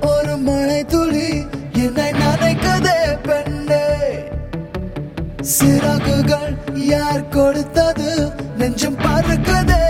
ஒரு மழை துளி என்னை நனைக்குதே பெண்ணே. சிறகுகள் யார் கொடுத்தது? நெஞ்சம் பறக்குதே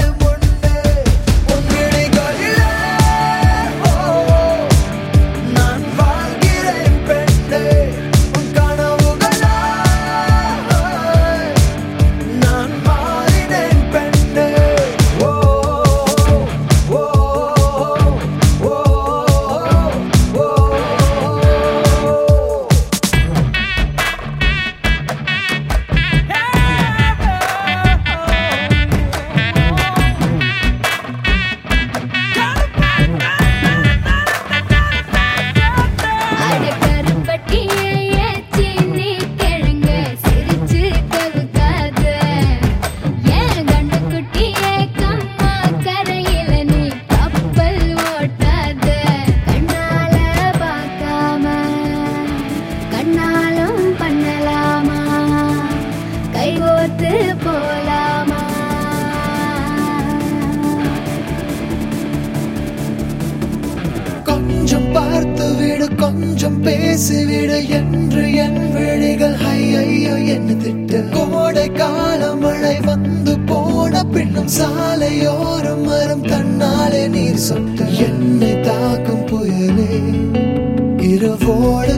பேசிவிடு என்று என் விழிகள் ஐயோ என்ன திட்டு. கோடை கால மழை வந்து போன பின்னும் சாலையோரம் மரம் தன்னாலே நீர் சொட்டு. என்னை தாக்கும் புயலே இரவோடு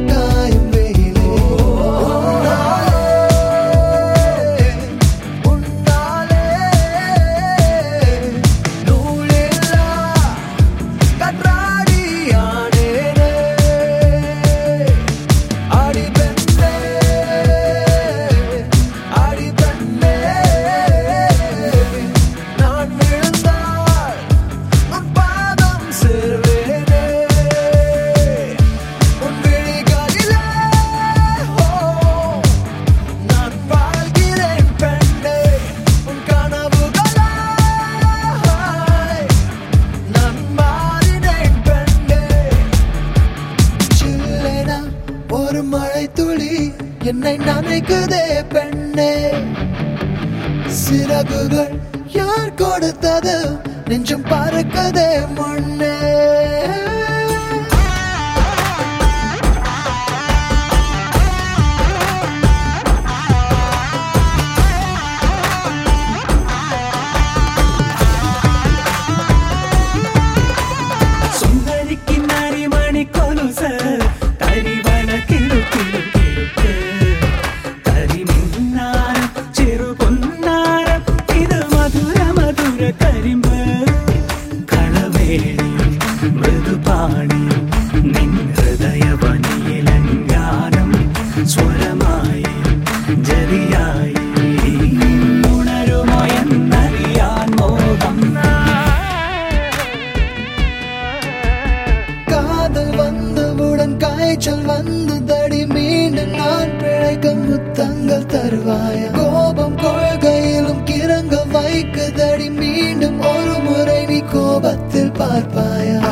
ஒரு மழை துளி என்னை நனைக்குதே பெண்ணே. சிறகுகள் யார் கொடுத்தது? நெஞ்சும் பறக்கதே முன்னே കളവേണി മൃദുപാണി നിൻ ഹൃദയവനിയിലങ്കാരം സ്വരമായി ജതിയായി ഉണരുമോ എന്നറിയാൻ മോഹം காதல் வந்தவுடன் காய்ச்சல் வந்ததடி மீண்டும் நான் பிழைக்க முத்தங்கள் தருவாய கோபம் கொள்கையிலும் கிறங்க வைக்குதடி மீண்டும் ஒரு को बदल पार पाया।